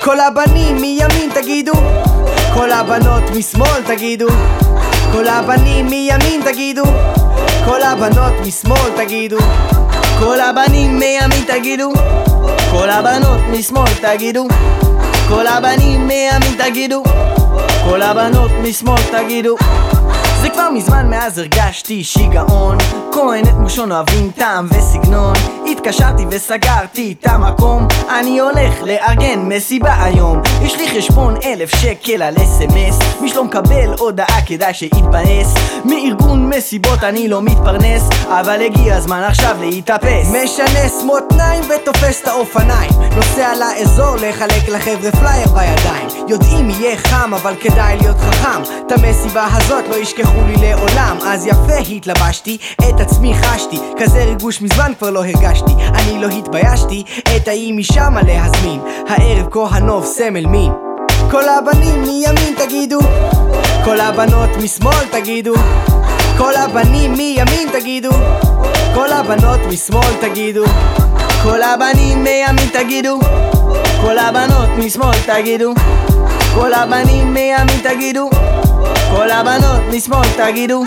כל הבנים מימין תגידו כל הבנות משמאל תגידו כל הבנים מימין תגידו כל הבנות משמאל תגידו כל הבנים מימין תגידו כל הבנות משמאל תגידו כל הבנים מימין תגידו כל הבנות משמאל תגידו. זה כבר מזמן מאז הרגשתי שיגעון כהן את מושון אוהבים טעם וסגנון התקשרתי וסגרתי את המקום. אני הולך לארגן מסיבה היום. יש לי חשבון אלף שקל על אס.אם.אס מי שלא מקבל הודעה כדאי שיתבאס מארגון מסיבות אני לא מתפרנס אבל הגיע הזמן עכשיו להתאפס. משנס מותניים ותופס את האופניים. נוסע לאזור לחלק לחבר'ה פלייר בידיים. יודעים יהיה חם אבל כדאי להיות חכם. את המסיבה הזאת לא ישכחו לי לעולם. אז יפה התלבשתי את עצמי חשתי. כזה ריגוש מזמן כבר לא הרגשתי אני לא התביישתי את ההיא משמה להזמין? הערב כהנוב סמל מין. כל הבנים מימין תגידו כל הבנות משמאל תגידו כל הבנים מימין תגידו כל הבנות משמאל תגידו כל הבנים מימין תגידו כל הבנות משמאל תגידו כל הבנים מימין תגידו כל הבנות משמאל תגידו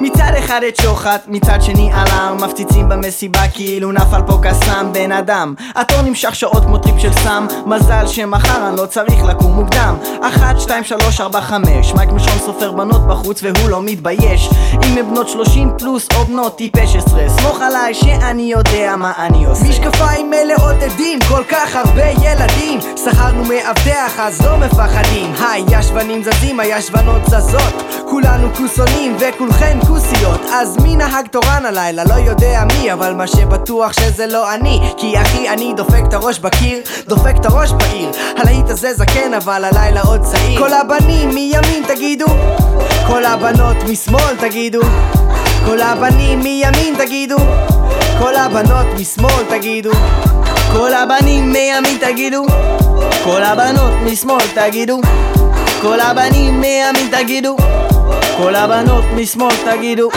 מצד אחד את שוחט, מצד שני אלארם מפציצים במסיבה כאילו נפל פה קסאם. בן אדם התור נמשך שעות כמו טריפ של סם. מזל שמחר אני לא צריך לקום מוקדם. אחת, שתיים, שלוש, ארבע, חמש. מייק משון סופר בנות בחוץ והוא לא מתבייש. אם הם בנות שלושים פלוס או בנות טיפש עשרה. סמוך עליי שאני יודע מה אני עושה. משקפיים מלאות עדים, כל כך הרבה ילדים. שכרנו מאבטח אז לא מפחדים. הישבנים זזים, הישבנות זזות כולנו כוסונים וכולכן כוסיות. אז מי נהג תורן הלילה? לא יודע מי אבל מה שבטוח שזה לא אני. כי אחי אני דופק את הראש בקיר דופק את הראש בעיר. הלהיט הזה זקן אבל הלילה עוד צעיר. כל הבנים מימין תגידו כל הבנות משמאל תגידו. כל הבנים מימין תגידו כל הבנות משמאל תגידו. כל הבנים מימין תגידו כל הבנות משמאל תגידו. כל הבנים מימין תגידו כל הבנות משמאל תגידו